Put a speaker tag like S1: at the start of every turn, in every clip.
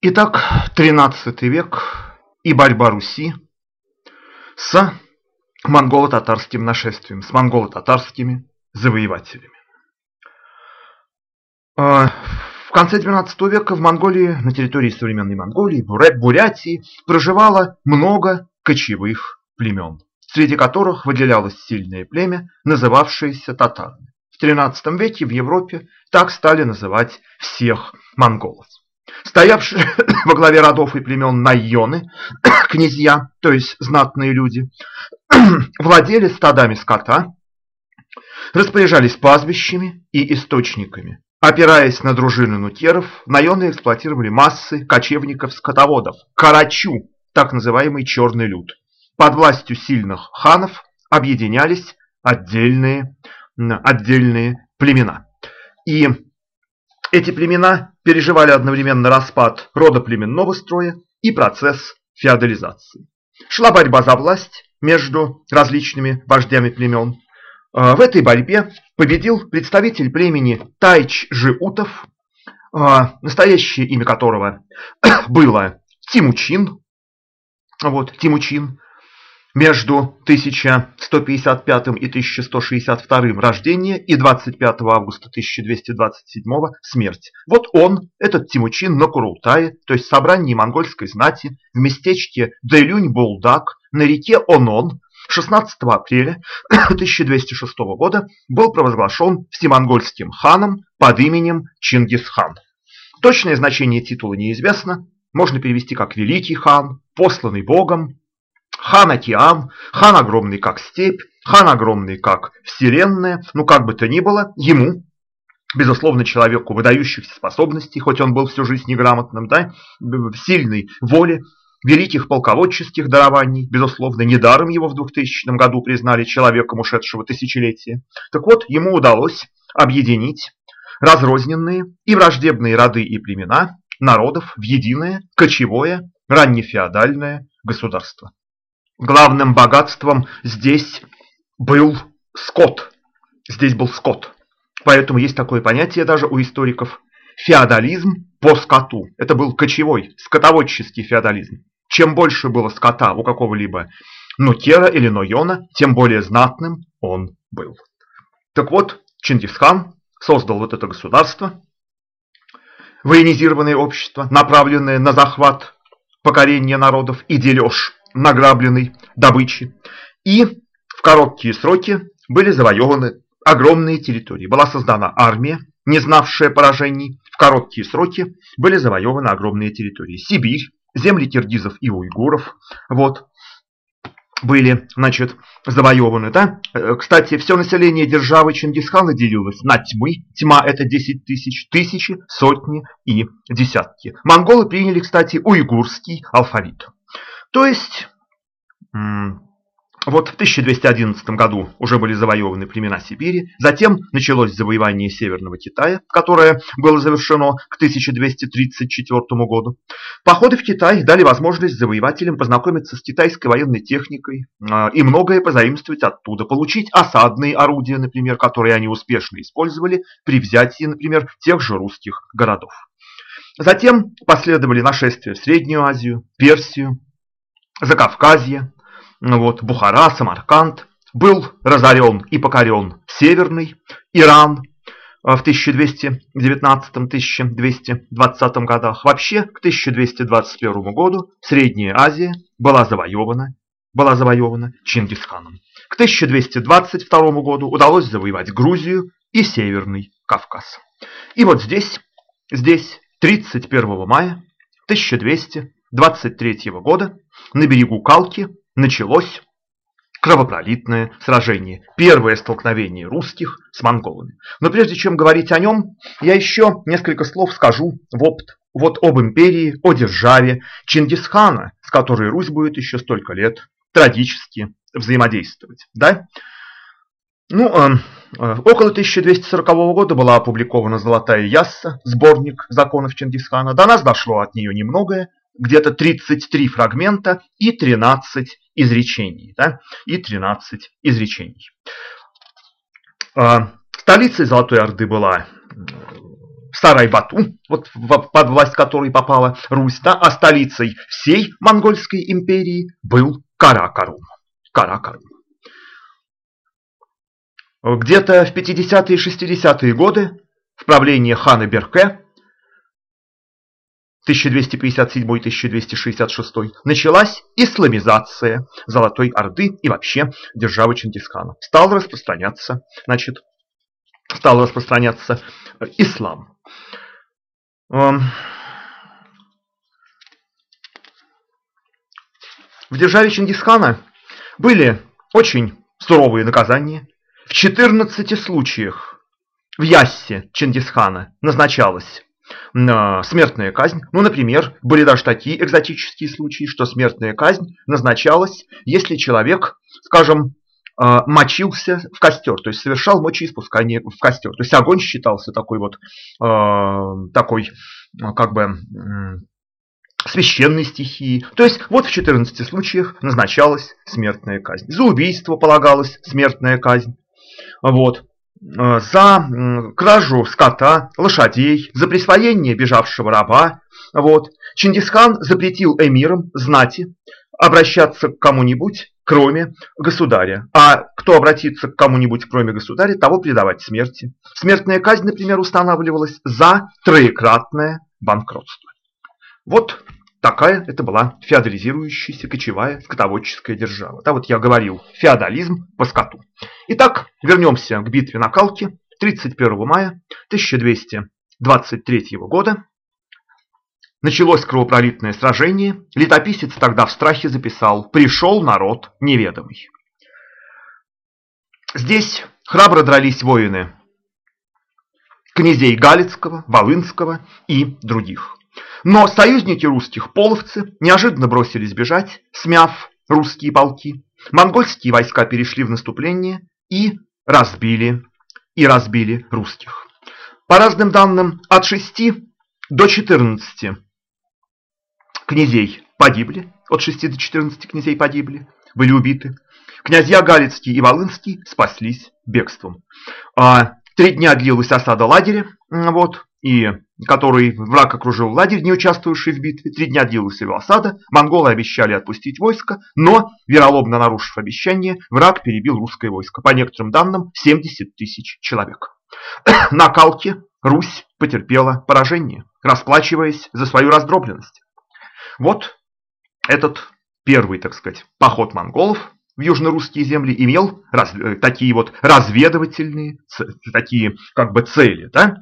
S1: Итак, 13 век и борьба Руси с монголо-татарским нашествием, с монголо-татарскими завоевателями. А, в конце XII века в Монголии, на территории современной Монголии, Бурятии, проживало много кочевых племен, среди которых выделялось сильное племя, называвшееся татарами. В XIII веке в Европе так стали называть всех монголов. Стоявшие во главе родов и племен найоны, князья, то есть знатные люди, владели стадами скота, распоряжались пастбищами и источниками. Опираясь на дружины нутеров, наемные эксплуатировали массы кочевников-скотоводов, карачу, так называемый черный люд. Под властью сильных ханов объединялись отдельные, отдельные племена. И эти племена переживали одновременно распад рода племенного строя и процесс феодализации. Шла борьба за власть между различными вождями племен. А, в этой борьбе победил представитель племени Тайч-Жиутов, а, настоящее имя которого было Тимучин. Вот, Тимучин между 1155 и 1162 рождение и 25 августа 1227 смерть. Вот он, этот Тимучин на Курултае, то есть собрании монгольской знати, в местечке Делюнь-Булдак на реке Онон 16 апреля 1206 года был провозглашен всемонгольским ханом под именем Чингисхан. Точное значение титула неизвестно, можно перевести как «великий хан», «посланный богом», Хан океан, хан огромный как степь, хан огромный как вселенная, ну как бы то ни было, ему, безусловно, человеку выдающихся способностей, хоть он был всю жизнь неграмотным, да, сильной воли, великих полководческих дарований, безусловно, недаром его в 2000 году признали человеком ушедшего тысячелетия. Так вот, ему удалось объединить разрозненные и враждебные роды и племена народов в единое, кочевое, раннефеодальное государство. Главным богатством здесь был скот. Здесь был скот. Поэтому есть такое понятие даже у историков феодализм по скоту. Это был кочевой, скотоводческий феодализм. Чем больше было скота у какого-либо нутера или нойона, тем более знатным он был. Так вот, Чингисхан создал вот это государство, военизированное общество, направленное на захват покорения народов и дележ награбленной добычи. И в короткие сроки были завоеваны огромные территории. Была создана армия, не знавшая поражений. В короткие сроки были завоеваны огромные территории. Сибирь, земли киргизов и уйгуров. Вот были, значит, завоеваны, да? Э, кстати, все население державы Чингисхана делилось на тьмы. Тьма это 10 тысяч, тысячи, сотни и десятки. Монголы приняли, кстати, уйгурский алфавит. То есть, вот в 1211 году уже были завоеваны племена Сибири, затем началось завоевание Северного Китая, которое было завершено к 1234 году. Походы в Китай дали возможность завоевателям познакомиться с китайской военной техникой а, и многое позаимствовать оттуда, получить осадные орудия, например, которые они успешно использовали при взятии, например, тех же русских городов. Затем последовали нашествия в Среднюю Азию, Персию, Закавказье, вот, Бухара, Самарканд. Был разорен и покорен Северный Иран а, в 1219-1220 годах. Вообще, к 1221 году Средняя Азия была завоевана, была завоевана Чингисханом. К 1222 году удалось завоевать Грузию и Северный Кавказ. И вот здесь, здесь 31 мая 1200 23 года на берегу Калки началось кровопролитное сражение, первое столкновение русских с монголами. Но прежде чем говорить о нем, я еще несколько слов скажу вот, вот об империи, о державе Чингисхана, с которой Русь будет еще столько лет трагически взаимодействовать. Да? Ну, э, около 1240 года была опубликована «Золотая ясса», сборник законов Чингисхана. До нас дошло от нее немногое, где-то 33 фрагмента и 13 изречений. Да? И 13 изречений. А, столицей Золотой Орды была Сарай-Бату, вот под власть которой попала Русь, да, а столицей всей Монгольской империи был Каракарум. Каракарум. Где-то в 50-е и 60-е годы в правлении хана Берке 1257-1266 началась исламизация Золотой Орды и вообще державы Чингисхана. Стал распространяться, значит, стал распространяться ислам. Эм, в державе Чингисхана были очень суровые наказания. В 14 случаях в Яссе Чингисхана назначалась э, смертная казнь. Ну, например, были даже такие экзотические случаи, что смертная казнь назначалась, если человек, скажем, э, мочился в костер, то есть совершал мочеиспускание в костер. То есть огонь считался такой вот, э, такой, как бы, священной стихии. То есть вот в 14 случаях назначалась смертная казнь. За убийство полагалась смертная казнь. Вот. Э, за кражу скота, лошадей, за присвоение бежавшего раба. Вот. Чингисхан запретил эмирам, знати, обращаться к кому-нибудь, кроме государя. А кто обратится к кому-нибудь, кроме государя, того предавать смерти. Смертная казнь, например, устанавливалась за троекратное банкротство. Вот такая это была феодализирующаяся кочевая скотоводческая держава. Да, вот я говорил, феодализм по скоту. Итак, вернемся к битве на Калке 31 мая 1223 года. Началось кровопролитное сражение. Летописец тогда в страхе записал «Пришел народ неведомый». Здесь храбро дрались воины князей Галицкого, Волынского и других. Но союзники русских, половцы, неожиданно бросились бежать, смяв русские полки. Монгольские войска перешли в наступление и разбили, и разбили русских. По разным данным, от 6 до 14 князей погибли, от 6 до 14 князей погибли, были убиты. Князья Галицкий и Волынский спаслись бегством. А, три дня длилась осада лагеря, вот, и который враг окружил лагерь, не участвовавший в битве. Три дня длилась его осада, монголы обещали отпустить войско, но, вероломно нарушив обещание, враг перебил русское войско. По некоторым данным, 70 тысяч человек. На Калке Русь потерпела поражение, расплачиваясь за свою раздробленность. Вот этот первый, так сказать, поход монголов в южно-русские земли имел раз, э, такие вот разведывательные, такие как бы цели. Да?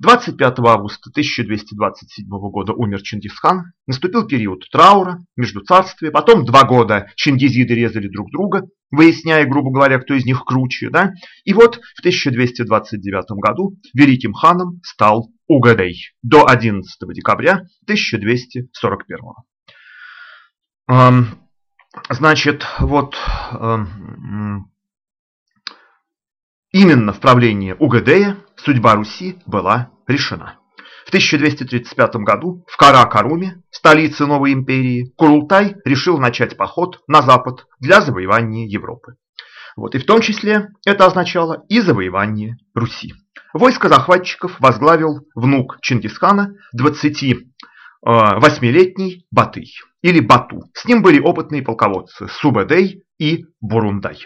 S1: 25 августа 1227 года умер Чингисхан, наступил период траура, между царствия, потом два года чингизиды резали друг друга, выясняя, грубо говоря, кто из них круче. Да? И вот в 1229 году великим ханом стал Угадей до 11 декабря 1241. Значит, вот эм, именно в правлении Угадея судьба Руси была решена. В 1235 году в Каракаруме, столице новой империи, Курултай решил начать поход на запад для завоевания Европы. Вот, и в том числе это означало и завоевание Руси. Войско захватчиков возглавил внук Чингисхана, 28-летний Батый или Бату. С ним были опытные полководцы Субэдэй и Бурундай.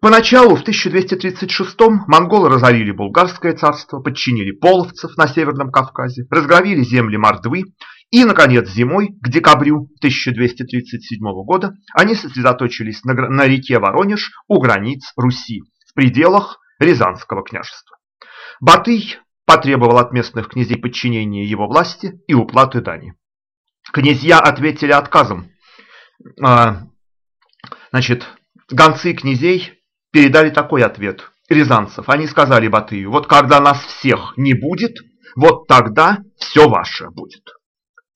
S1: Поначалу, в 1236-м, монголы разорили Булгарское царство, подчинили половцев на Северном Кавказе, разгромили земли Мордвы и, наконец, зимой, к декабрю 1237 года, они сосредоточились на, на реке Воронеж у границ Руси, в пределах Рязанского княжества. Батый потребовал от местных князей подчинения его власти и уплаты дани. Князья ответили отказом. А, значит, гонцы князей передали такой ответ рязанцев. Они сказали Батыю, вот когда нас всех не будет, вот тогда все ваше будет.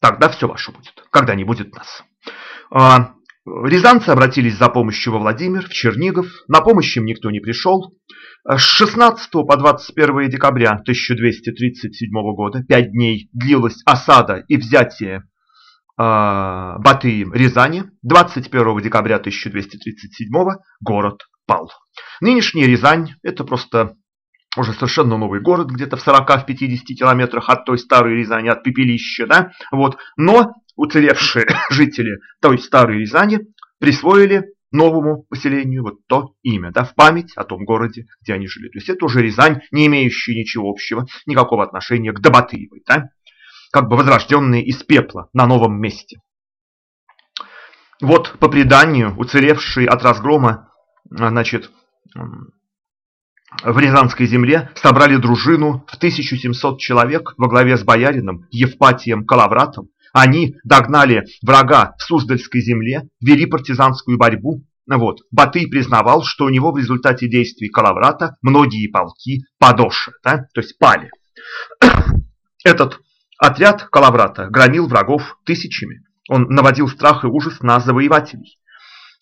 S1: Тогда все ваше будет, когда не будет нас. Рязанцы обратились за помощью во Владимир, в Чернигов. На помощь им никто не пришел. С 16 по 21 декабря 1237 года, пять дней, длилась осада и взятие э, Батыем Рязани. 21 декабря 1237 город пал. Нынешняя Рязань – это просто уже совершенно новый город, где-то в 40-50 километрах от той старой Рязани, от пепелища, да, вот, но уцелевшие жители той старой Рязани присвоили новому поселению вот то имя, да, в память о том городе, где они жили. То есть это уже Рязань, не имеющая ничего общего, никакого отношения к Добатыевой, да, как бы возрожденные из пепла на новом месте. Вот по преданию, уцелевшие от разгрома, значит, в Рязанской земле собрали дружину в 1700 человек во главе с боярином Евпатием Калавратом. Они догнали врага в Суздальской земле, вели партизанскую борьбу. Вот. Батый признавал, что у него в результате действий Калаврата многие полки подоши, да, то есть пали. Этот отряд Калаврата громил врагов тысячами. Он наводил страх и ужас на завоевателей.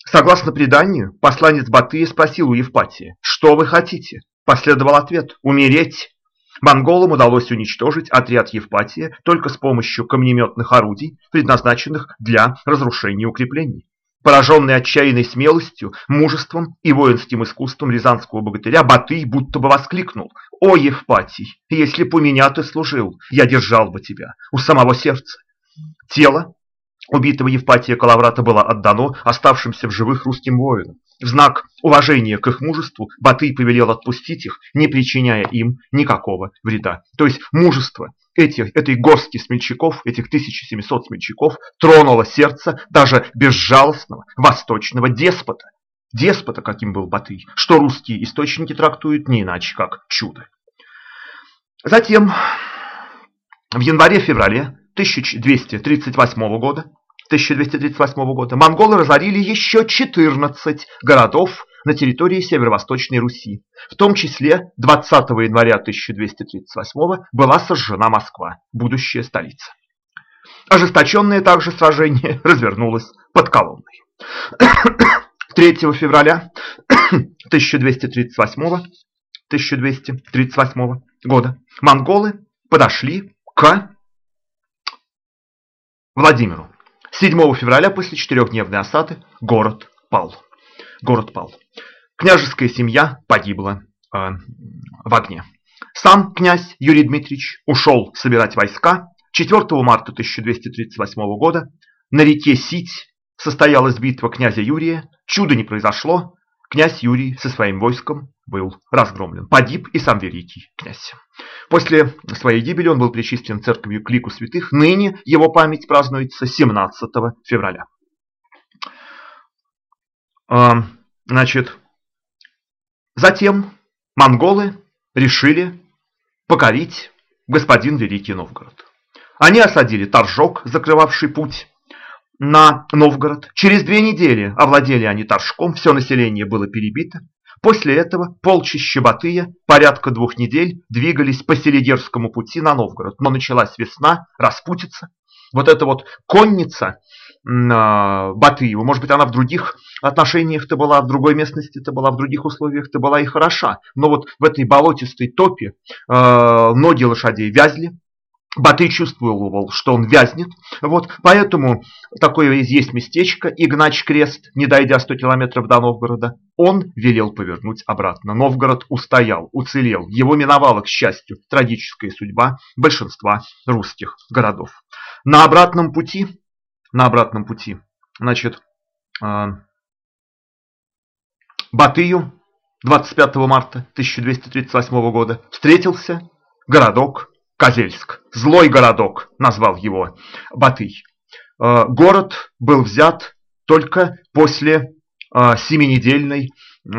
S1: Согласно преданию, посланец Батыя спросил у Евпатия, что вы хотите? Последовал ответ – умереть. Монголам удалось уничтожить отряд Евпатия только с помощью камнеметных орудий, предназначенных для разрушения укреплений. Пораженный отчаянной смелостью, мужеством и воинским искусством рязанского богатыря, Батый будто бы воскликнул «О, Евпатий, если б у меня ты служил, я держал бы тебя у самого сердца». Тело убитого Евпатия Калаврата было отдано оставшимся в живых русским воинам. В знак уважения к их мужеству Батый повелел отпустить их, не причиняя им никакого вреда. То есть мужество этих, этой горстки смельчаков, этих 1700 смельчаков, тронуло сердце даже безжалостного восточного деспота. Деспота, каким был Батый, что русские источники трактуют не иначе, как чудо. Затем в январе-феврале 1238 года 1238 года монголы разорили еще 14 городов на территории Северо-Восточной Руси. В том числе 20 января 1238 была сожжена Москва, будущая столица. Ожесточенное также сражение развернулось под Коломной. 3 февраля 1238, 1238 года монголы подошли к Владимиру. 7 февраля после четырехдневной осады город пал. Город пал. Княжеская семья погибла э, в огне. Сам князь Юрий Дмитриевич ушел собирать войска. 4 марта 1238 года на реке Сить состоялась битва князя Юрия. Чудо не произошло. Князь Юрий со своим войском был разгромлен. Погиб и сам великий князь. После своей гибели он был причислен церковью к лику святых. Ныне его память празднуется 17 февраля. А, значит, затем монголы решили покорить господин Великий Новгород. Они осадили Торжок, закрывавший путь на Новгород. Через две недели овладели они Торжком, все население было перебито. После этого полчища Батыя порядка двух недель двигались по Селигерскому пути на Новгород. Но началась весна, распутица. Вот эта вот конница э, Батыева, может быть, она в других отношениях-то была, в другой местности-то была, в других условиях-то была и хороша. Но вот в этой болотистой топе э, ноги лошадей вязли, Батый чувствовал, что он вязнет. Вот, поэтому такое есть местечко, Игнач Крест, не дойдя 100 километров до Новгорода, он велел повернуть обратно. Новгород устоял, уцелел. Его миновала, к счастью, трагическая судьба большинства русских городов. На обратном пути, на обратном пути, значит, э, Батыю 25 марта 1238 года встретился городок Козельск. Злой городок, назвал его Батый. Э, город был взят только после э, семинедельной э,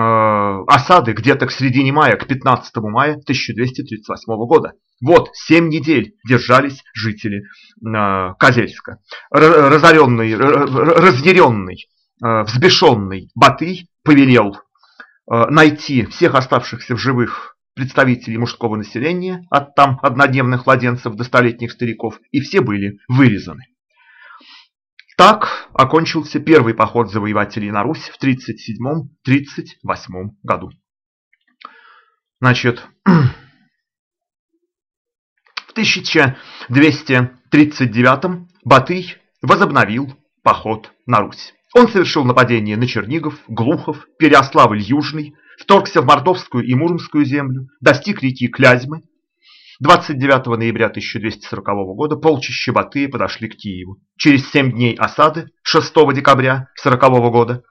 S1: осады, где-то к середине мая, к 15 мая 1238 года. Вот, семь недель держались жители Козельска. Разоренный, разъяренный, взбешенный Батый повелел найти всех оставшихся в живых представителей мужского населения, от там однодневных младенцев до столетних стариков, и все были вырезаны. Так окончился первый поход завоевателей на Русь в 37-38 году. Значит, в 1239 Батый возобновил поход на Русь. Он совершил нападение на Чернигов, Глухов, Переославль-Южный, вторгся в Мордовскую и Муромскую землю, достиг реки Клязьмы. 29 ноября 1240 года полчища Батыя подошли к Киеву. Через 7 дней осады 6 декабря 40 года,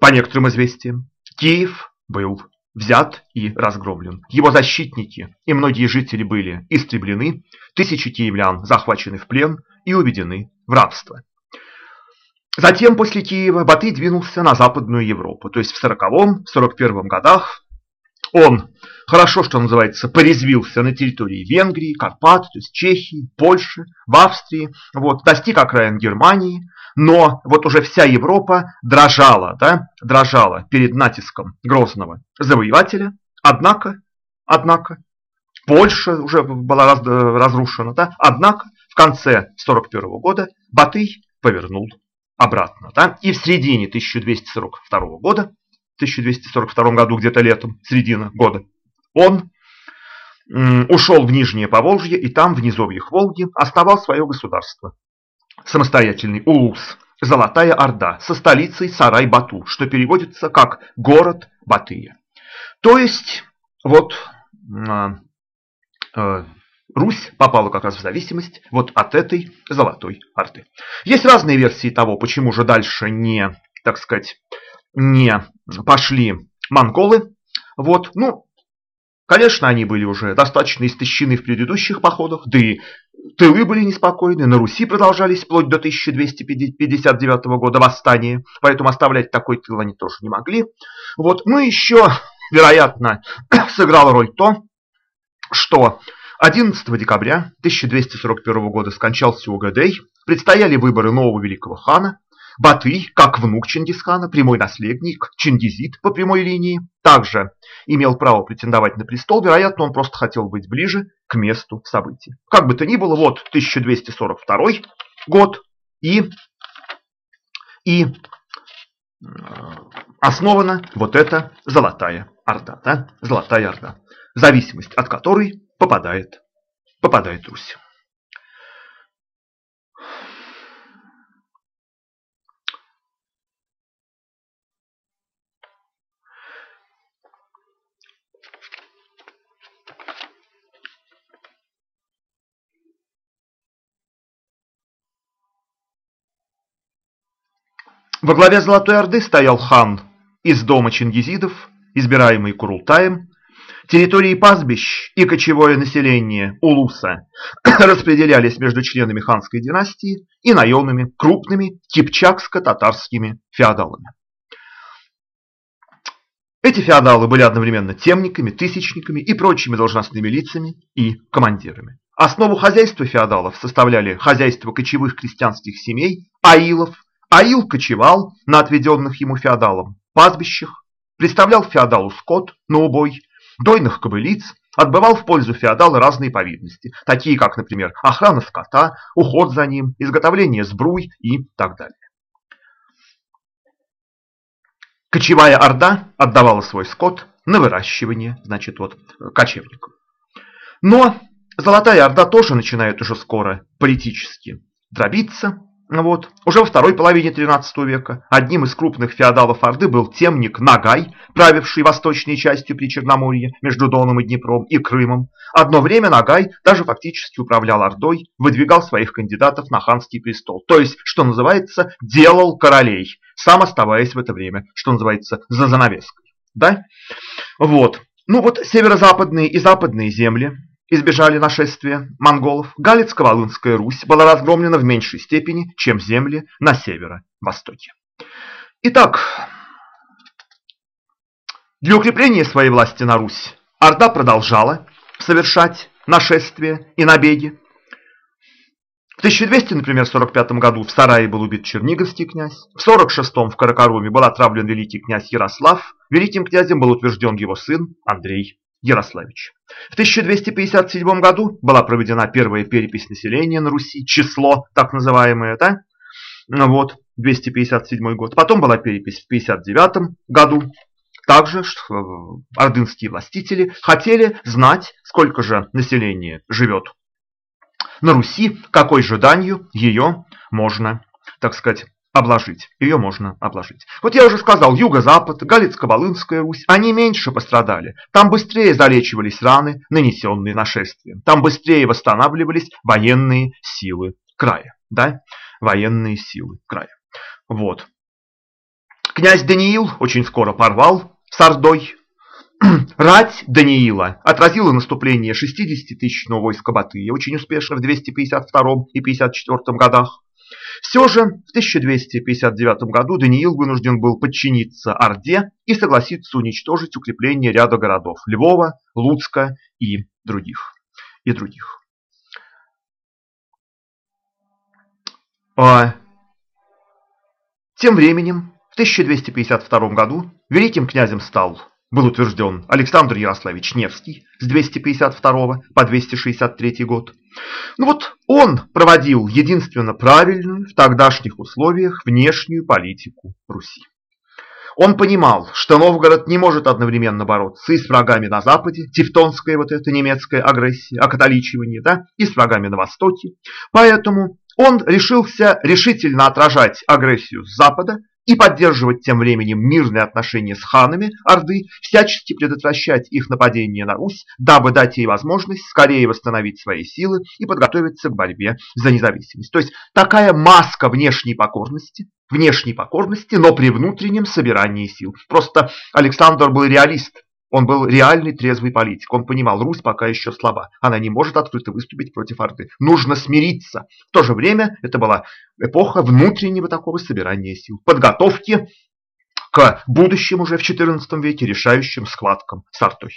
S1: по некоторым известиям, Киев был взят и разгромлен. Его защитники и многие жители были истреблены, тысячи киевлян захвачены в плен и уведены в рабство. Затем после Киева Батый двинулся на Западную Европу, то есть в 40-41 годах он хорошо, что называется, порезвился на территории Венгрии, Карпат, то есть Чехии, Польши, в Австрии, вот, достиг окраин Германии, но вот уже вся Европа дрожала, да, дрожала перед натиском грозного завоевателя, однако, однако, Польша уже была раз, разрушена, да, однако в конце 41 года Батый повернул обратно. Да? И в середине 1242 года, в 1242 году, где-то летом, середина года, он ушел в Нижнее Поволжье и там, в низовьях Волги, основал свое государство. Самостоятельный Улус, Золотая Орда, со столицей Сарай-Бату, что переводится как «город Батыя». То есть, вот а, а, Русь попала как раз в зависимость вот от этой Золотой Орды. Есть разные версии того, почему же дальше не, так сказать, не пошли монголы. Вот, ну, конечно, они были уже достаточно истощены в предыдущих походах, да и тылы были неспокойны, на Руси продолжались вплоть до 1259 года восстания, поэтому оставлять такой тыл они тоже не могли. Вот, ну еще, вероятно, сыграла роль то, что 11 декабря 1241 года скончался Угадей, предстояли выборы нового великого хана. Батый, как внук Чингисхана, прямой наследник, Чингизид по прямой линии, также имел право претендовать на престол, вероятно, он просто хотел быть ближе к месту событий. Как бы то ни было, вот 1242 год и, и э, основана вот эта Золотая Орда, да? Золотая Орда, зависимость от которой попадает, попадает Русь. Во главе Золотой Орды стоял хан из дома чингизидов, избираемый Курултаем, Территории пастбищ и кочевое население Улуса распределялись между членами ханской династии и наемными крупными кипчакско-татарскими феодалами. Эти феодалы были одновременно темниками, тысячниками и прочими должностными лицами и командирами. Основу хозяйства феодалов составляли хозяйство кочевых крестьянских семей, аилов. Аил кочевал на отведенных ему феодалам пастбищах, представлял феодалу скот на убой дойных кобылиц отбывал в пользу феодала разные повинности, такие как, например, охрана скота, уход за ним, изготовление сбруй и так далее. Кочевая орда отдавала свой скот на выращивание, значит, вот, кочевникам. Но Золотая Орда тоже начинает уже скоро политически дробиться, вот. Уже во второй половине XIII века одним из крупных феодалов Орды был темник Нагай, правивший восточной частью Причерноморья между Доном и Днепром и Крымом. Одно время Нагай даже фактически управлял Ордой, выдвигал своих кандидатов на ханский престол. То есть, что называется, делал королей, сам оставаясь в это время, что называется, за занавеской. Да? Вот. Ну вот северо-западные и западные земли избежали нашествия монголов, Галицко-Волынская Русь была разгромлена в меньшей степени, чем земли на северо-востоке. Итак, для укрепления своей власти на Русь Орда продолжала совершать нашествия и набеги. В 1200, например, 45 году в Сарае был убит Черниговский князь, в 46-м в Каракаруме был отравлен великий князь Ярослав, великим князем был утвержден его сын Андрей Ярославич. В 1257 году была проведена первая перепись населения на Руси, число так называемое, да? Ну вот, 257 год. Потом была перепись в 59 году. Также э, ордынские властители хотели знать, сколько же населения живет на Руси, какой же данью ее можно, так сказать, обложить. Ее можно обложить. Вот я уже сказал, юго-запад, Галицко-Волынская Русь, они меньше пострадали. Там быстрее залечивались раны, нанесенные нашествием. Там быстрее восстанавливались военные силы края. Да? Военные силы края. Вот. Князь Даниил очень скоро порвал с Ордой. Рать Даниила отразила наступление 60-тысячного войска Батыя очень успешно в 252 и 54 годах. Все же в 1259 году Даниил вынужден был подчиниться Орде и согласиться уничтожить укрепление ряда городов – Львова, Луцка и других. И других. А тем временем в 1252 году великим князем стал был утвержден Александр Ярославич Невский с 252 по 263 год. Ну вот он проводил единственно правильную в тогдашних условиях внешнюю политику Руси. Он понимал, что Новгород не может одновременно бороться и с врагами на западе, тевтонская вот эта немецкая агрессия, окатоличивание, да, и с врагами на востоке. Поэтому он решился решительно отражать агрессию с запада и поддерживать тем временем мирные отношения с ханами Орды, всячески предотвращать их нападение на Русь, дабы дать ей возможность скорее восстановить свои силы и подготовиться к борьбе за независимость. То есть такая маска внешней покорности, внешней покорности, но при внутреннем собирании сил. Просто Александр был реалист, он был реальный трезвый политик. Он понимал, Русь пока еще слаба. Она не может открыто выступить против Орды. Нужно смириться. В то же время это была эпоха внутреннего такого собирания сил. Подготовки к будущим уже в XIV веке решающим схваткам с Ордой.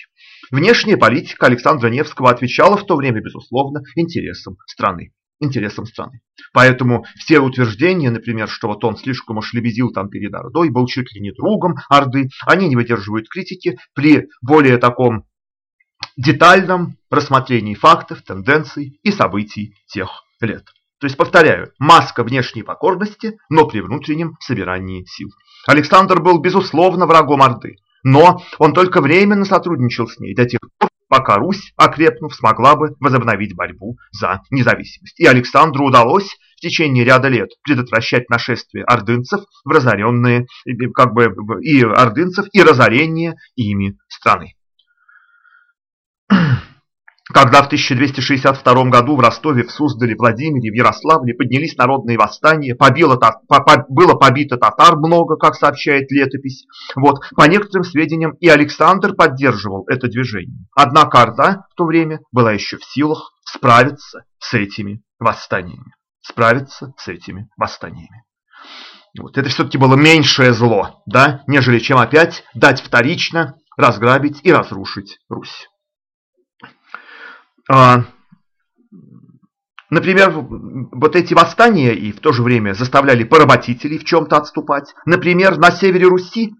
S1: Внешняя политика Александра Невского отвечала в то время, безусловно, интересам страны интересам страны. Поэтому все утверждения, например, что вот он слишком уж лебезил там перед Ордой, был чуть ли не другом Орды, они не выдерживают критики при более таком детальном рассмотрении фактов, тенденций и событий тех лет. То есть, повторяю, маска внешней покорности, но при внутреннем собирании сил. Александр был, безусловно, врагом Орды, но он только временно сотрудничал с ней до тех пор, пока Русь, окрепнув, смогла бы возобновить борьбу за независимость. И Александру удалось в течение ряда лет предотвращать нашествие ордынцев в разоренные, как бы, и ордынцев, и разорение ими страны. Когда в 1262 году в Ростове, в Суздале, Владимире, в Ярославле поднялись народные восстания, побило, по, по, было побито татар много, как сообщает летопись. Вот, по некоторым сведениям и Александр поддерживал это движение. Однако Орда в то время была еще в силах справиться с этими восстаниями. Справиться с этими восстаниями. Вот, это все-таки было меньшее зло, да, нежели чем опять дать вторично разграбить и разрушить Русь. А, например, вот эти восстания и в то же время заставляли поработителей в чем-то отступать. Например, на севере Руси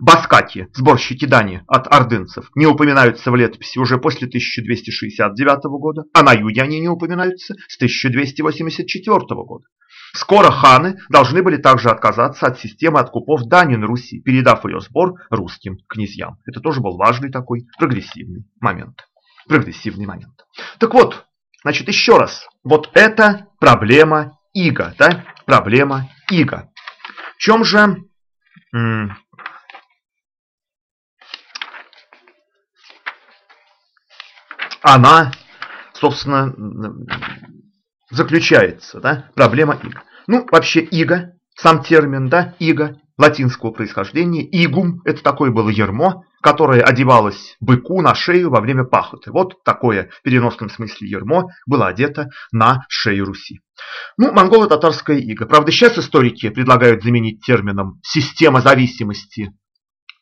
S1: Баскаки, сборщики дани от ордынцев, не упоминаются в летописи уже после 1269 года, а на юге они не упоминаются с 1284 года. Скоро ханы должны были также отказаться от системы откупов дани на Руси, передав ее сбор русским князьям. Это тоже был важный такой прогрессивный момент прогрессивный момент. Так вот, значит, еще раз. Вот это проблема иго, да? Проблема иго. В чем же она, собственно, заключается, да? Проблема иго. Ну, вообще иго, сам термин, да, иго, латинского происхождения. Игум – это такое было ермо, которое одевалось быку на шею во время пахоты. Вот такое в переносном смысле ермо было одето на шею Руси. Ну, монголо-татарская ига. Правда, сейчас историки предлагают заменить термином «система зависимости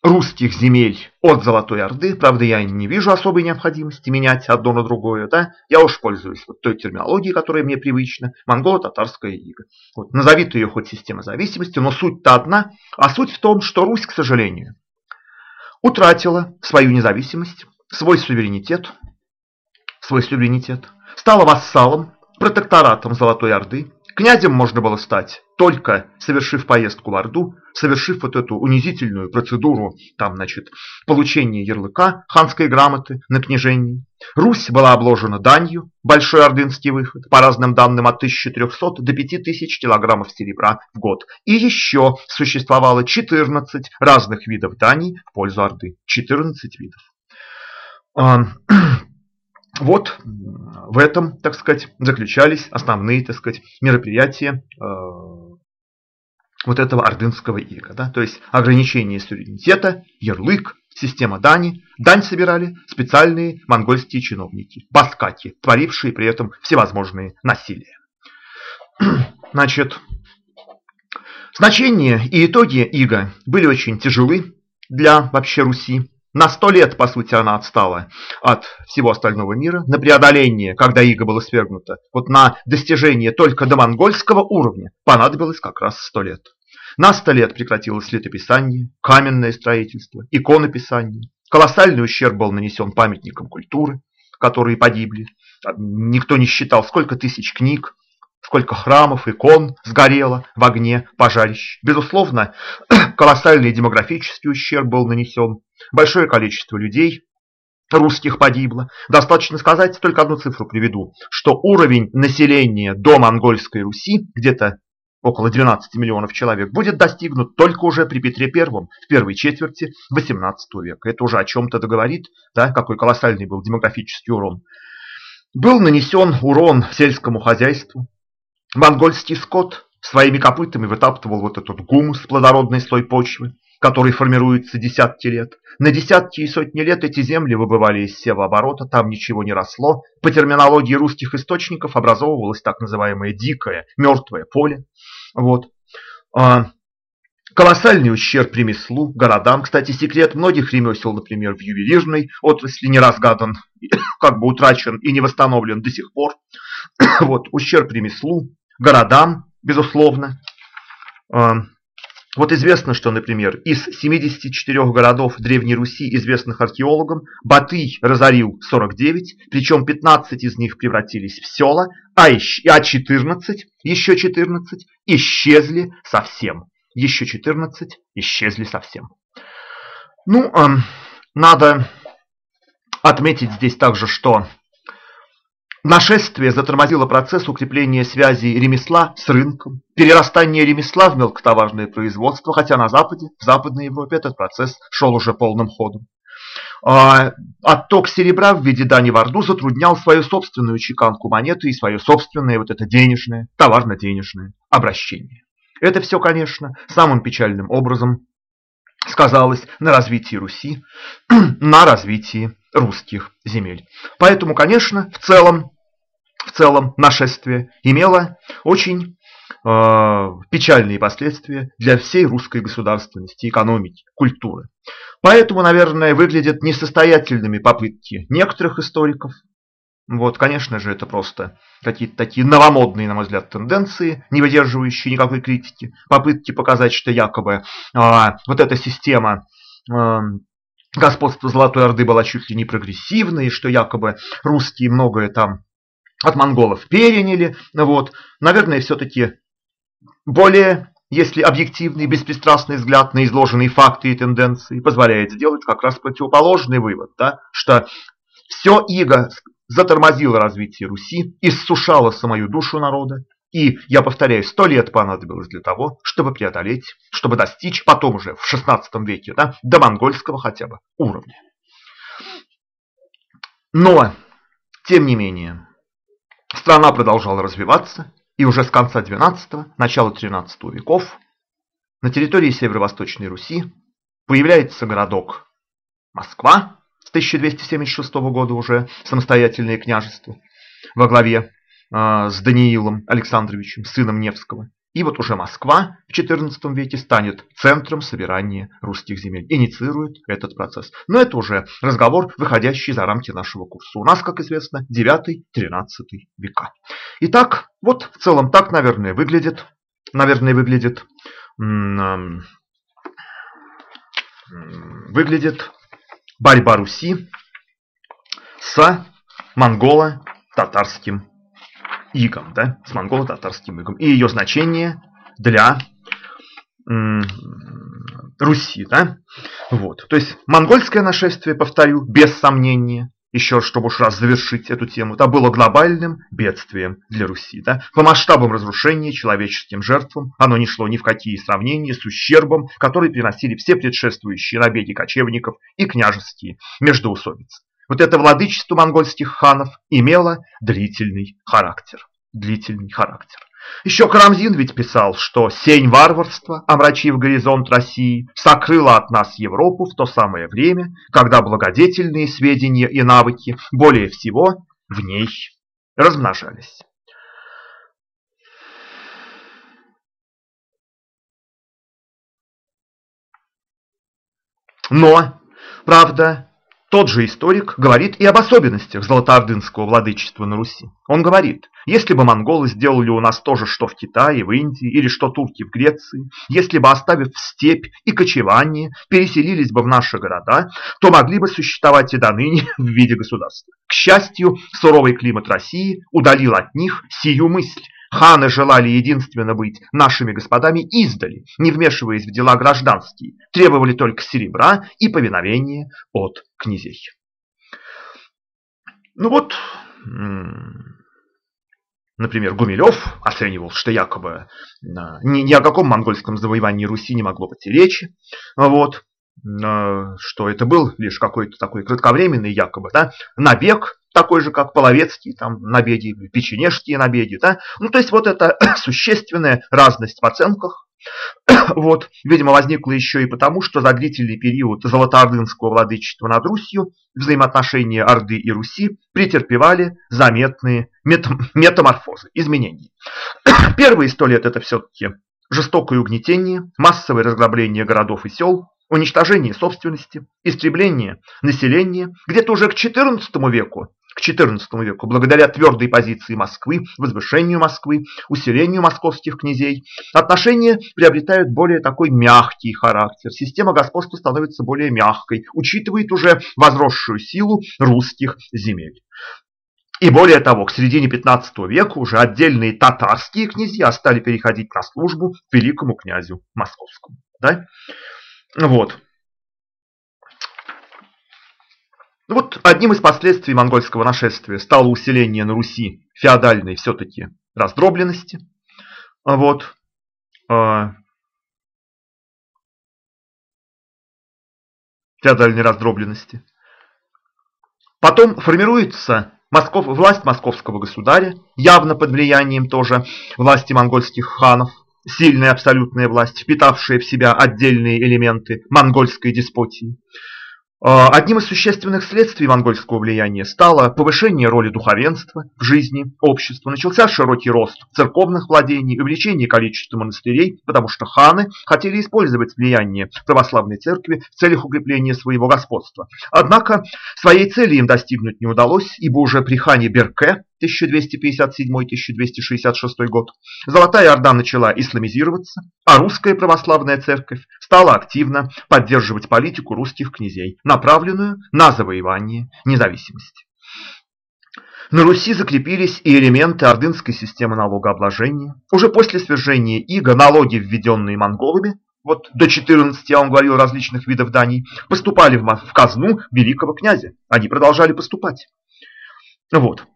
S1: русских земель от Золотой Орды. Правда, я не вижу особой необходимости менять одно на другое. Да? Я уж пользуюсь вот той терминологией, которая мне привычна. Монголо-татарская ига. Вот, назови ты ее хоть система зависимости, но суть-то одна. А суть в том, что Русь, к сожалению, утратила свою независимость, свой суверенитет, свой суверенитет, стала вассалом, протекторатом Золотой Орды, Князем можно было стать только совершив поездку в Орду, совершив вот эту унизительную процедуру там, значит, получения ярлыка ханской грамоты на княжении. Русь была обложена данью, большой ордынский выход, по разным данным от 1300 до 5000 килограммов серебра в год. И еще существовало 14 разных видов даний в пользу Орды. 14 видов. Вот в этом, так сказать, заключались основные, так сказать, мероприятия э, вот этого ордынского ига. Да? То есть ограничение суверенитета, ярлык, система дани. Дань собирали специальные монгольские чиновники, баскаки, творившие при этом всевозможные насилия. Значит, значение и итоги ига были очень тяжелы для вообще Руси. На сто лет, по сути, она отстала от всего остального мира. На преодоление, когда Иго было свергнуто, вот на достижение только до монгольского уровня понадобилось как раз сто лет. На сто лет прекратилось летописание, каменное строительство, иконописание. Колоссальный ущерб был нанесен памятникам культуры, которые погибли. Никто не считал, сколько тысяч книг, сколько храмов, икон сгорело в огне пожарищ. Безусловно, колоссальный демографический ущерб был нанесен большое количество людей русских погибло. Достаточно сказать, только одну цифру приведу, что уровень населения до Монгольской Руси, где-то около 12 миллионов человек, будет достигнут только уже при Петре I в первой четверти XVIII века. Это уже о чем-то договорит, да, какой колоссальный был демографический урон. Был нанесен урон сельскому хозяйству. Монгольский скот своими копытами вытаптывал вот этот гумус, плодородный слой почвы который формируется десятки лет. На десятки и сотни лет эти земли выбывали из севооборота, там ничего не росло. По терминологии русских источников образовывалось так называемое дикое, мертвое поле. Вот. А, колоссальный ущерб ремеслу, городам. Кстати, секрет многих ремесел, например, в ювелирной отрасли не разгадан, как бы утрачен и не восстановлен до сих пор. Вот, ущерб ремеслу, городам, безусловно. А, вот известно, что, например, из 74 городов Древней Руси, известных археологам, Батый разорил 49, причем 15 из них превратились в села, а, а 14, еще 14, исчезли совсем. Еще 14 исчезли совсем. Ну, надо отметить здесь также, что Нашествие затормозило процесс укрепления связи ремесла с рынком, перерастание ремесла в мелкотоварное производство, хотя на Западе, в Западной Европе этот процесс шел уже полным ходом. А, отток серебра в виде дани в Орду затруднял свою собственную чеканку монеты и свое собственное вот это денежное, товарно-денежное обращение. Это все, конечно, самым печальным образом сказалось на развитии Руси, на развитии русских земель. Поэтому, конечно, в целом, в целом нашествие имело очень э, печальные последствия для всей русской государственности, экономики, культуры. Поэтому, наверное, выглядят несостоятельными попытки некоторых историков. Вот, конечно же, это просто какие-то такие новомодные, на мой взгляд, тенденции, не выдерживающие никакой критики. Попытки показать, что якобы э, вот эта система э, господство Золотой Орды было чуть ли не прогрессивное, что якобы русские многое там от монголов переняли. Вот. Наверное, все-таки более, если объективный, беспристрастный взгляд на изложенные факты и тенденции позволяет сделать как раз противоположный вывод, да, что все иго затормозило развитие Руси, иссушало самую душу народа, и, я повторяю, сто лет понадобилось для того, чтобы преодолеть, чтобы достичь потом уже в XVI веке да, до монгольского хотя бы уровня. Но, тем не менее, страна продолжала развиваться, и уже с конца XII, начала XIII веков на территории Северо-Восточной Руси появляется городок Москва с 1276 года уже самостоятельное княжество во главе с Даниилом Александровичем, сыном Невского. И вот уже Москва в XIV веке станет центром собирания русских земель, инициирует этот процесс. Но это уже разговор, выходящий за рамки нашего курса. У нас, как известно, 9-13 века. Итак, вот в целом так, наверное, выглядит, наверное, выглядит, выглядит борьба Руси с монголо-татарским игом, да, с монголо-татарским игом, и ее значение для Руси, да? Вот. То есть монгольское нашествие, повторю, без сомнения, еще чтобы уж раз завершить эту тему, это было глобальным бедствием для Руси. Да? По масштабам разрушения, человеческим жертвам оно не шло ни в какие сравнения с ущербом, который приносили все предшествующие набеги кочевников и княжеские междоусобицы. Вот это владычество монгольских ханов имело длительный характер. Длительный характер. Еще Карамзин ведь писал, что сень варварства, омрачив горизонт России, сокрыла от нас Европу в то самое время, когда благодетельные сведения и навыки более всего в ней размножались. Но, правда, тот же историк говорит и об особенностях золотоордынского владычества на Руси. Он говорит, если бы монголы сделали у нас то же, что в Китае, в Индии или что турки в Греции, если бы, оставив степь и кочевание, переселились бы в наши города, то могли бы существовать и до ныне в виде государства. К счастью, суровый климат России удалил от них сию мысль, Ханы желали единственно быть нашими господами издали, не вмешиваясь в дела гражданские, требовали только серебра и повиновения от князей. Ну вот, например, Гумилев оценивал, что якобы ни, ни о каком монгольском завоевании Руси не могло быть и речи. Вот, что это был лишь какой-то такой кратковременный якобы да, набег, такой же, как половецкие там, набеги, печенежские набеги. Да? Ну, то есть вот эта существенная разность в оценках, вот, видимо, возникла еще и потому, что за длительный период золотоордынского владычества над Русью взаимоотношения Орды и Руси претерпевали заметные метаморфозы, изменения. Первые сто лет это все-таки жестокое угнетение, массовое разграбление городов и сел, уничтожение собственности, истребление населения. Где-то уже к XIV веку, к XIV веку, благодаря твердой позиции Москвы, возвышению Москвы, усилению московских князей, отношения приобретают более такой мягкий характер. Система господства становится более мягкой, учитывает уже возросшую силу русских земель. И более того, к середине 15 века уже отдельные татарские князья стали переходить на службу великому князю московскому. Да? Вот. Ну вот одним из последствий монгольского нашествия стало усиление на Руси феодальной все-таки раздробленности. Вот. А, феодальной раздробленности. Потом формируется Москов, власть московского государя, явно под влиянием тоже власти монгольских ханов сильная абсолютная власть, впитавшая в себя отдельные элементы монгольской деспотии. А, одним из существенных следствий монгольского влияния стало повышение роли духовенства в жизни общества. Начался широкий рост церковных владений, увеличение количества монастырей, потому что ханы хотели использовать влияние православной церкви в целях укрепления своего господства. Однако своей цели им достигнуть не удалось, ибо уже при хане Берке 1257-1266 год, Золотая Орда начала исламизироваться, а русская православная церковь стала активно поддерживать политику русских князей, направленную на завоевание независимости. На Руси закрепились и элементы ордынской системы налогообложения. Уже после свержения Иго налоги, введенные монголами, вот до 14, я вам говорил, различных видов даний, поступали в казну великого князя. Они продолжали поступать. Вот.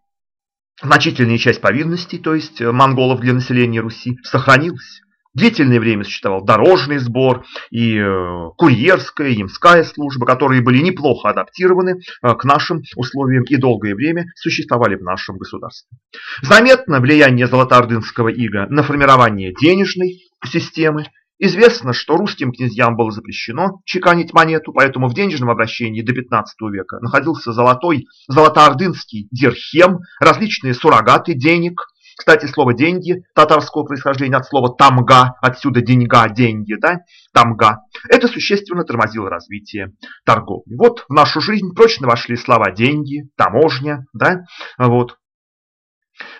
S1: Значительная часть повинностей, то есть э, монголов для населения Руси, сохранилась. Длительное время существовал дорожный сбор и э, курьерская, и ямская служба, которые были неплохо адаптированы э, к нашим условиям и долгое время существовали в нашем государстве. Заметно влияние золотоордынского ига на формирование денежной системы Известно, что русским князьям было запрещено чеканить монету, поэтому в денежном обращении до 15 века находился золотой, золотоордынский дирхем, различные суррогаты денег. Кстати, слово «деньги» татарского происхождения от слова «тамга», отсюда «деньга», «деньги», да, «тамга». Это существенно тормозило развитие торговли. Вот в нашу жизнь прочно вошли слова «деньги», «таможня», да, вот,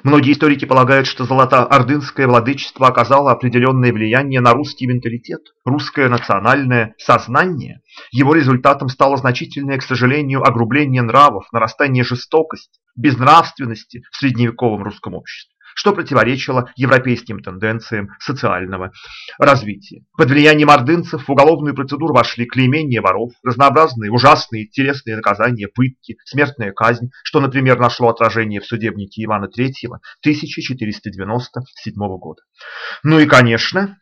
S1: Многие историки полагают, что золотоордынское владычество оказало определенное влияние на русский менталитет, русское национальное сознание. Его результатом стало значительное, к сожалению, огрубление нравов, нарастание жестокости, безнравственности в средневековом русском обществе. Что противоречило европейским тенденциям социального развития. Под влиянием ордынцев в уголовную процедуру вошли клеймение воров, разнообразные ужасные телесные наказания, пытки, смертная казнь, что, например, нашло отражение в судебнике Ивана III 1497 года. Ну и, конечно,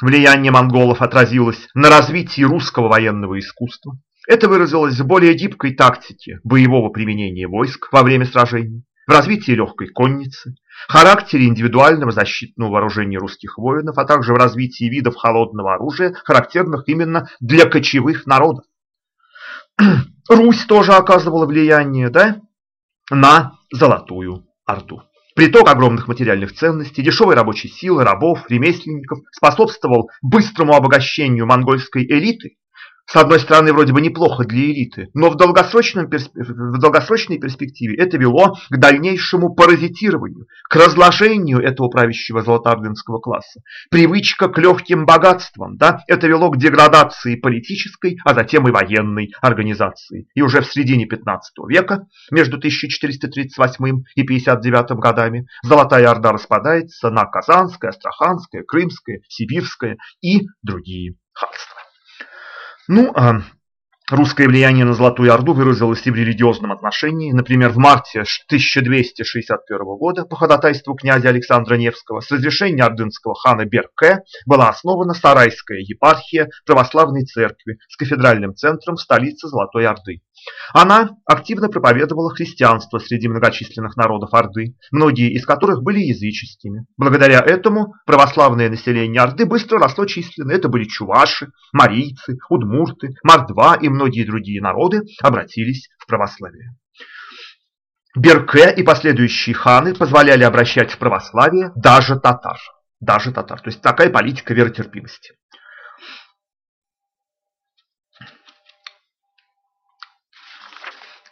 S1: влияние монголов отразилось на развитии русского военного искусства. Это выразилось в более гибкой тактике боевого применения войск во время сражений, в развитии легкой конницы, характере индивидуального защитного вооружения русских воинов, а также в развитии видов холодного оружия, характерных именно для кочевых народов. Русь тоже оказывала влияние да, на Золотую Орду. Приток огромных материальных ценностей, дешевой рабочей силы, рабов, ремесленников способствовал быстрому обогащению монгольской элиты с одной стороны, вроде бы неплохо для элиты, но в, долгосрочном в долгосрочной перспективе это вело к дальнейшему паразитированию, к разложению этого правящего золотоордынского класса. Привычка к легким богатствам, да, это вело к деградации политической, а затем и военной организации. И уже в середине 15 века, между 1438 и 59 годами, Золотая Орда распадается на Казанское, Астраханское, Крымское, Сибирское и другие ханства. Ну, а русское влияние на Золотую Орду выразилось и в религиозном отношении. Например, в марте 1261 года по ходатайству князя Александра Невского с разрешения ордынского хана Берке была основана Сарайская епархия православной церкви с кафедральным центром в столице Золотой Орды. Она активно проповедовала христианство среди многочисленных народов Орды, многие из которых были языческими. Благодаря этому православное население Орды быстро росло численно. Это были чуваши, марийцы, удмурты, мордва и многие другие народы обратились в православие. Берке и последующие ханы позволяли обращать в православие даже татар. Даже татар. То есть такая политика веротерпимости.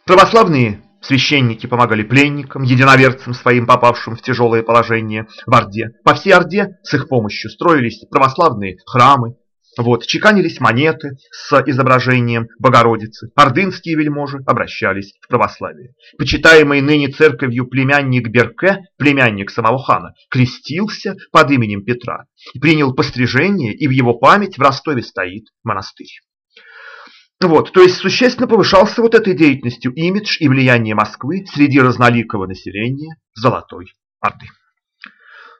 S1: Православные священники помогали пленникам, единоверцам своим, попавшим в тяжелое положение в Орде. По всей Орде с их помощью строились православные храмы, вот, чеканились монеты с изображением Богородицы. Ордынские вельможи обращались в православие. Почитаемый ныне церковью племянник Берке, племянник самого хана, крестился под именем Петра, принял пострижение, и в его память в Ростове стоит монастырь. Вот, то есть существенно повышался вот этой деятельностью имидж и влияние Москвы среди разноликого населения Золотой Орды.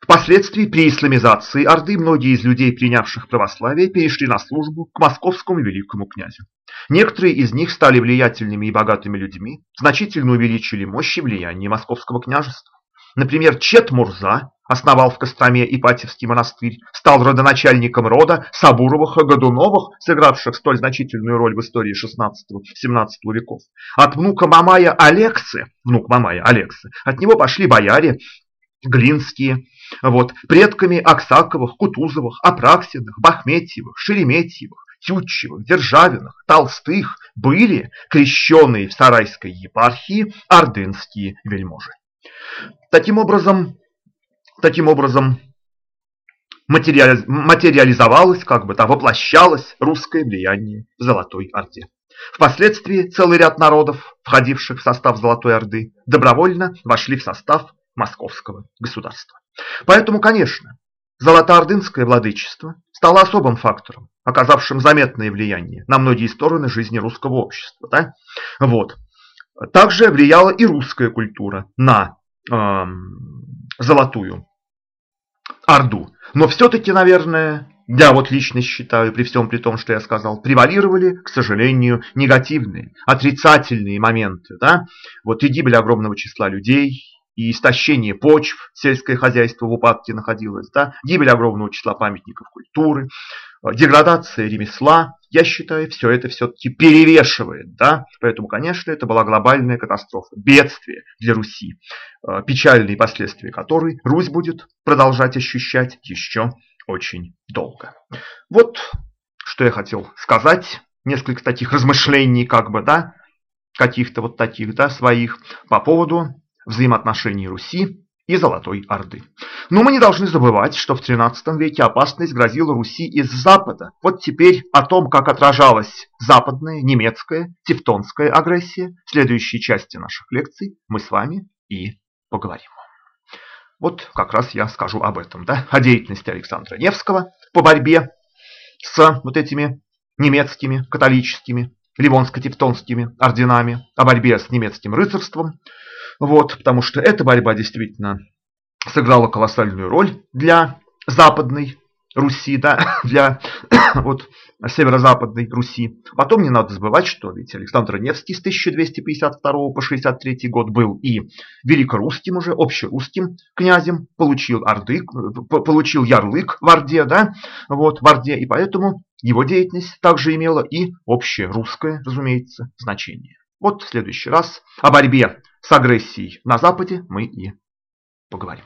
S1: Впоследствии при исламизации Орды многие из людей, принявших православие, перешли на службу к московскому великому князю. Некоторые из них стали влиятельными и богатыми людьми, значительно увеличили мощь и влияние московского княжества. Например, Чет Мурза основал в Костроме Ипатьевский монастырь, стал родоначальником рода Сабуровых-Годуновых, сыгравших столь значительную роль в истории XVI-XVII веков. От внука Мамая Алексы, внук Мамая Алексы, от него пошли бояре Глинские, вот, предками Аксаковых, Кутузовых, Апраксиных, Бахметьевых, Шереметьевых, Тютчевых, Державиных, Толстых были крещенные в Сарайской епархии ордынские вельможи. Таким образом, таким образом материализовалось, как бы да, воплощалось русское влияние в Золотой Орде. Впоследствии целый ряд народов, входивших в состав Золотой Орды, добровольно вошли в состав Московского государства. Поэтому, конечно, Золотоордынское владычество стало особым фактором, оказавшим заметное влияние на многие стороны жизни русского общества. Да? Вот. Также влияла и русская культура на э, Золотую Орду. Но все-таки, наверное, я вот лично считаю, при всем при том, что я сказал, превалировали, к сожалению, негативные, отрицательные моменты. Да? Вот и гибель огромного числа людей, и истощение почв, сельское хозяйство в упадке находилось, да, гибель огромного числа памятников культуры, э, деградация ремесла, я считаю, все это все-таки перевешивает. Да? Поэтому, конечно, это была глобальная катастрофа, бедствие для Руси, э, печальные последствия которой Русь будет продолжать ощущать еще очень долго. Вот что я хотел сказать, несколько таких размышлений, как бы, да, каких-то вот таких, да, своих по поводу взаимоотношений Руси и Золотой Орды. Но мы не должны забывать, что в XIII веке опасность грозила Руси из Запада. Вот теперь о том, как отражалась западная, немецкая, тевтонская агрессия в следующей части наших лекций мы с вами и поговорим. Вот как раз я скажу об этом, да, о деятельности Александра Невского по борьбе с вот этими немецкими католическими ливонско-тевтонскими орденами, о борьбе с немецким рыцарством. Вот, потому что эта борьба действительно сыграла колоссальную роль для западной Руси, да, для вот, северо-западной Руси. Потом не надо забывать, что ведь Александр Невский с 1252 по 63 год был и великорусским уже, общерусским князем, получил, орды, получил ярлык в Орде, да, вот, в Орде, и поэтому его деятельность также имела и общее русское, разумеется, значение. Вот в следующий раз о борьбе с агрессией на Западе мы и поговорим.